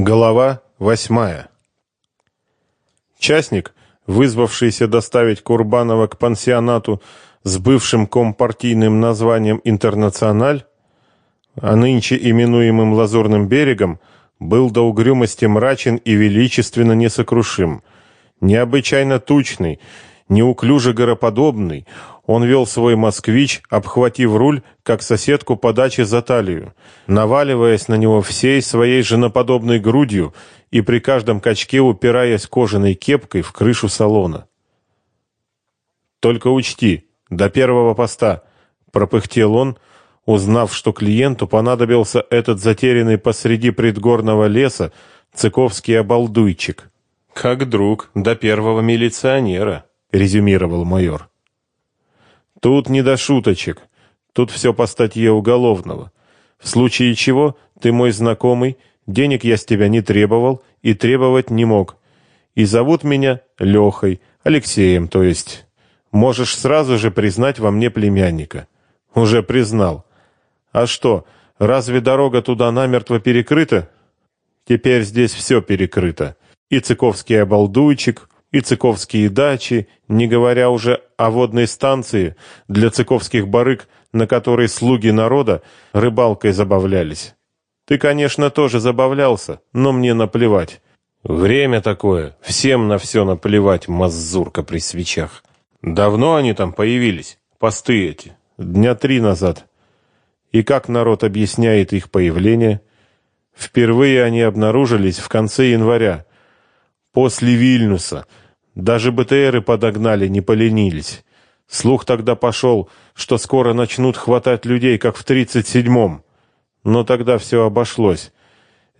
Глава восьмая. Частник, вызвавшийся доставить Курбанова к пансионату с бывшим компартийным названием «Интернациональ», а нынче именуемым «Лазурным берегом», был до угрюмости мрачен и величественно несокрушим, необычайно тучный, неуклюже гороподобный, он вел свой москвич, обхватив руль, как соседку по даче за талию, наваливаясь на него всей своей женоподобной грудью и при каждом качке упираясь кожаной кепкой в крышу салона. «Только учти, до первого поста», — пропыхтел он, узнав, что клиенту понадобился этот затерянный посреди предгорного леса цыковский обалдуйчик. «Как друг до первого милиционера», — резюмировал майор. Тут не до шуточек. Тут все по статье уголовного. В случае чего ты мой знакомый, денег я с тебя не требовал и требовать не мог. И зовут меня Лехой, Алексеем, то есть. Можешь сразу же признать во мне племянника. Уже признал. А что, разве дорога туда намертво перекрыта? Теперь здесь все перекрыто. И Цыковский обалдуйчик, и цыковские дачи, не говоря уже о водной станции для цыковских барыг, на которой слуги народа рыбалкой забавлялись. Ты, конечно, тоже забавлялся, но мне наплевать. Время такое, всем на все наплевать, мазурка при свечах. Давно они там появились, посты эти, дня три назад. И как народ объясняет их появление? Впервые они обнаружились в конце января, после Вильнюса, даже БТРы подогнали, не поленились. Слух тогда пошел, что скоро начнут хватать людей, как в 37-м. Но тогда все обошлось.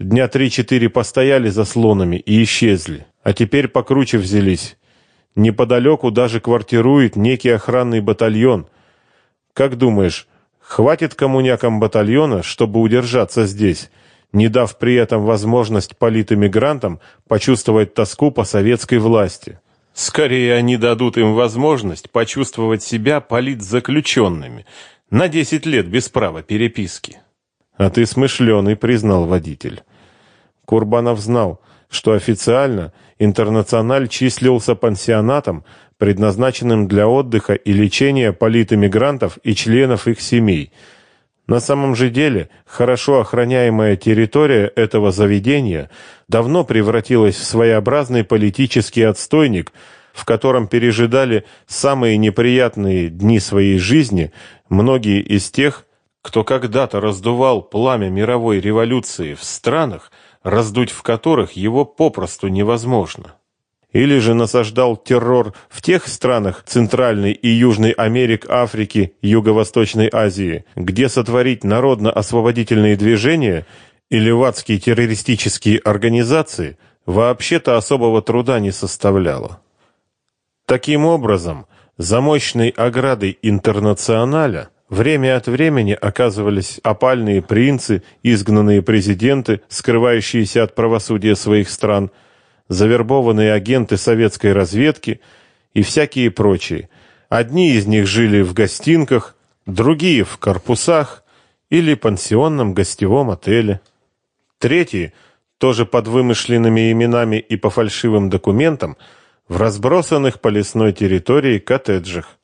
Дня три-четыре постояли за слонами и исчезли. А теперь покруче взялись. Неподалеку даже квартирует некий охранный батальон. Как думаешь, хватит коммунякам батальона, чтобы удержаться здесь, не дав при этом возможность политэмигрантам почувствовать тоску по советской власти? Скорее, они дадут им возможность почувствовать себя политзаключенными на 10 лет без права переписки. А ты смышленый, признал водитель. Курбанов знал, что официально «Интернациональ» числился пансионатом, предназначенным для отдыха и лечения политэмигрантов и членов их семей. На самом же деле, хорошо охраняемая территория этого заведения давно превратилась в своеобразный политический отстойник, в котором пережидали самые неприятные дни своей жизни многие из тех, кто когда-то раздувал пламя мировой революции в странах, раздуть в которых его попросту невозможно. Или же насаждал террор в тех странах Центральной и Южной Америки, Африки, Юго-Восточной Азии, где сотворить народно-освободительные движения – и левацкие террористические организации вообще-то особого труда не составляло. Таким образом, за мощной оградой интернационаля время от времени оказывались опальные принцы, изгнанные президенты, скрывающиеся от правосудия своих стран, завербованные агенты советской разведки и всякие прочие. Одни из них жили в гостинках, другие в корпусах или пансионном гостевом отеле. Третьи, тоже под вымышленными именами и по фальшивым документам, в разбросанных по лесной территории коттеджах.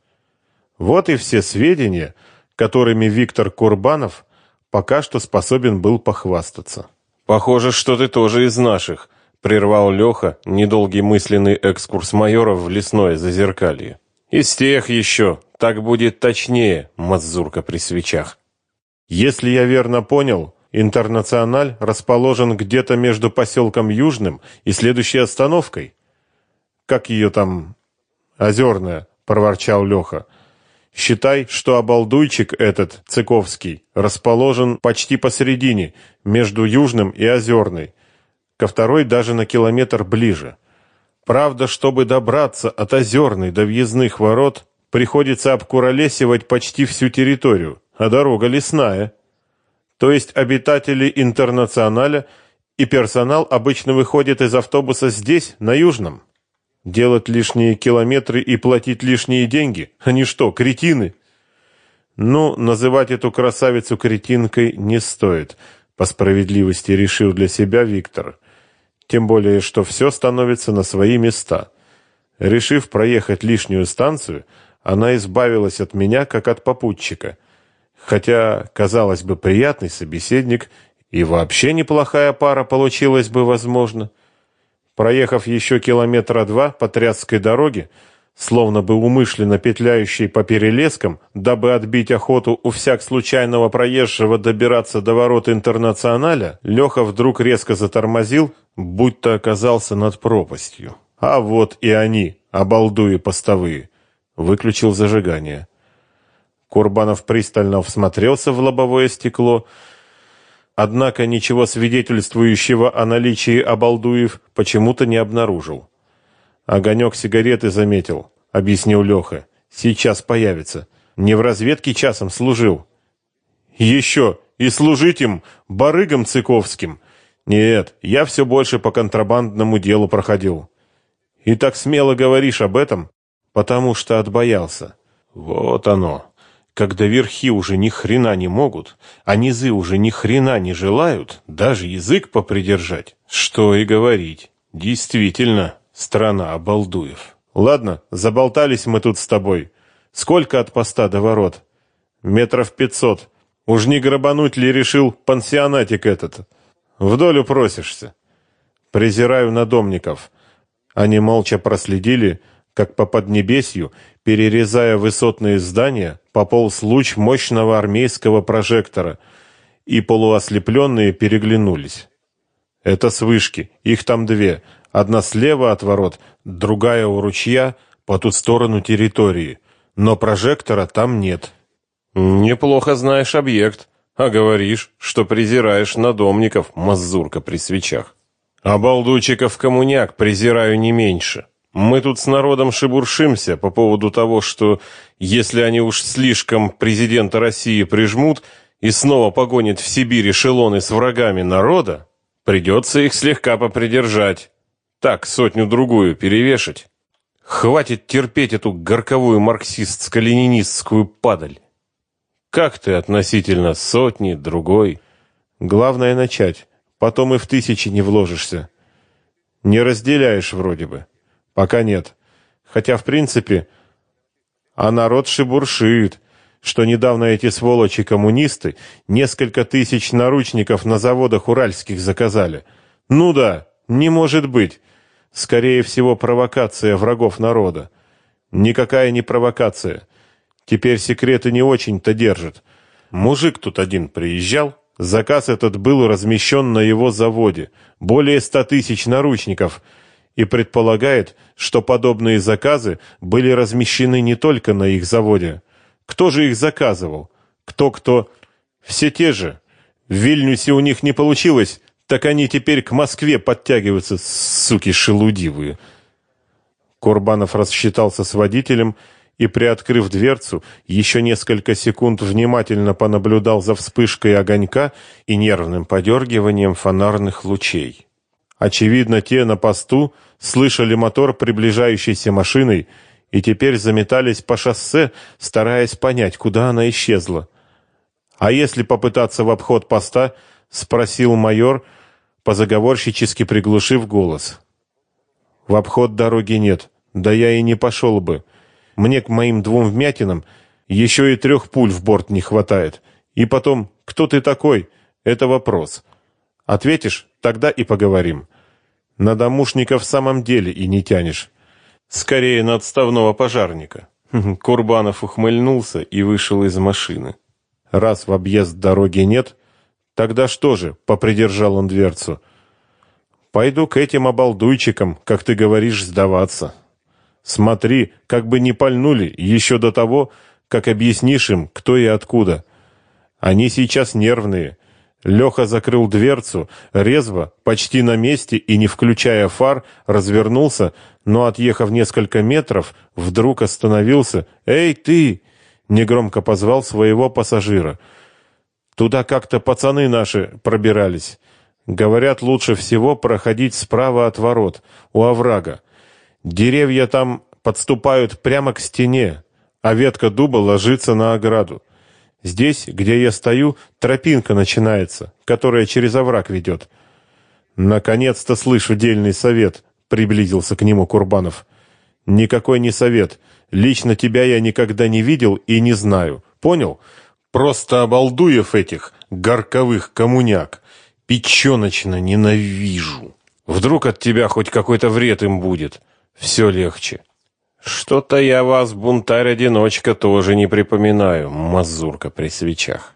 Вот и все сведения, которыми Виктор Курбанов пока что способен был похвастаться. «Похоже, что ты тоже из наших», — прервал Леха недолгий мысленный экскурс майора в лесное зазеркалье. «Из тех еще, так будет точнее, мазурка при свечах». «Если я верно понял, Интернациональ расположен где-то между поселком Южным и следующей остановкой. Как ее там? Озерная, проворчал Леха. Считай, что обалдуйчик этот, Цыковский, расположен почти посередине, между Южным и Озерной. Ко второй даже на километр ближе. Правда, чтобы добраться от Озерной до въездных ворот, приходится обкуролесивать почти всю территорию, а дорога лесная то есть обитатели интернационаля и персонал обычно выходят из автобуса здесь, на Южном. Делать лишние километры и платить лишние деньги? Они что, кретины? Ну, называть эту красавицу кретинкой не стоит, по справедливости решил для себя Виктор. Тем более, что все становится на свои места. Решив проехать лишнюю станцию, она избавилась от меня, как от попутчика. Хотя, казалось бы, приятный собеседник и вообще неплохая пара получилась бы, возможно. Проехав еще километра два по Трясской дороге, словно бы умышленно петляющей по перелескам, дабы отбить охоту у всяк случайного проезжего добираться до ворот интернационаля, Леха вдруг резко затормозил, будто оказался над пропастью. А вот и они, обалдуи постовые. Выключил зажигание. Курбанов пристально всмотрелся в лобовое стекло, однако ничего свидетельствующего о наличии обалдуев почему-то не обнаружил. Огонек сигареты заметил, объяснил Леха. Сейчас появится. Не в разведке часом служил. Еще и служить им барыгам цыковским. Нет, я все больше по контрабандному делу проходил. И так смело говоришь об этом, потому что отбоялся. Вот оно. Когда верхи уже ни хрена не могут, а низы уже ни хрена не желают, даже язык попридержать. Что и говорить. Действительно, страна обалдуев. Ладно, заболтались мы тут с тобой. Сколько от поста до ворот? Метров пятьсот. Уж не грабануть ли решил пансионатик этот? В долю просишься. Презираю надомников. Они молча проследили, как по поднебесью, перерезая высотные здания, пополз луч мощного армейского прожектора, и полуослепленные переглянулись. Это с вышки, их там две, одна слева от ворот, другая у ручья, по ту сторону территории, но прожектора там нет. Неплохо знаешь объект, а говоришь, что презираешь надомников, мазурка при свечах. А балдучиков коммуняк презираю не меньше. Мы тут с народом шебуршимся по поводу того, что если они уж слишком президента России прижмут и снова погонят в Сибирь эшелоны с врагами народа, придется их слегка попридержать. Так, сотню-другую перевешать. Хватит терпеть эту горковую марксистско-ленинистскую падаль. Как ты относительно сотни, другой? Главное начать, потом и в тысячи не вложишься. Не разделяешь вроде бы. Пока нет. Хотя, в принципе, а народ шебуршит, что недавно эти сволочи-коммунисты несколько тысяч наручников на заводах уральских заказали. Ну да, не может быть. Скорее всего, провокация врагов народа. Никакая не провокация. Теперь секреты не очень-то держат. Мужик тут один приезжал, заказ этот был размещен на его заводе. Более ста тысяч наручников – и предполагает, что подобные заказы были размещены не только на их заводе. Кто же их заказывал? Кто-кто? Все те же. В Вильнюсе у них не получилось, так они теперь к Москве подтягиваются, суки шелудивые. Курбанов рассчитался с водителем и, приоткрыв дверцу, еще несколько секунд внимательно понаблюдал за вспышкой огонька и нервным подергиванием фонарных лучей. Очевидно, те на посту слышали мотор приближающейся машины и теперь заметались по шоссе, стараясь понять, куда она исчезла. А если попытаться в обход поста, спросил майор, позаговорщически приглушив голос. В обход дороги нет. Да я и не пошел бы. Мне к моим двум вмятинам еще и трех пуль в борт не хватает. И потом, кто ты такой? Это вопрос. Ответишь, тогда и поговорим. На домушника в самом деле и не тянешь. Скорее на отставного пожарника. Курбанов ухмыльнулся и вышел из машины. Раз в объезд дороги нет, тогда что же, попридержал он дверцу. Пойду к этим обалдуйчикам, как ты говоришь, сдаваться. Смотри, как бы не пальнули еще до того, как объяснишь им, кто и откуда. Они сейчас нервные, Леха закрыл дверцу, резво, почти на месте и не включая фар, развернулся, но, отъехав несколько метров, вдруг остановился. «Эй, ты!» — негромко позвал своего пассажира. «Туда как-то пацаны наши пробирались. Говорят, лучше всего проходить справа от ворот, у оврага. Деревья там подступают прямо к стене, а ветка дуба ложится на ограду. Здесь, где я стою, тропинка начинается, которая через овраг ведет. Наконец-то слышу дельный совет, приблизился к нему Курбанов. Никакой не совет. Лично тебя я никогда не видел и не знаю. Понял? Просто обалдуев этих горковых коммуняк. Печеночно ненавижу. Вдруг от тебя хоть какой-то вред им будет. Все легче. Что-то я вас, бунтарь-одиночка, тоже не припоминаю, мазурка при свечах.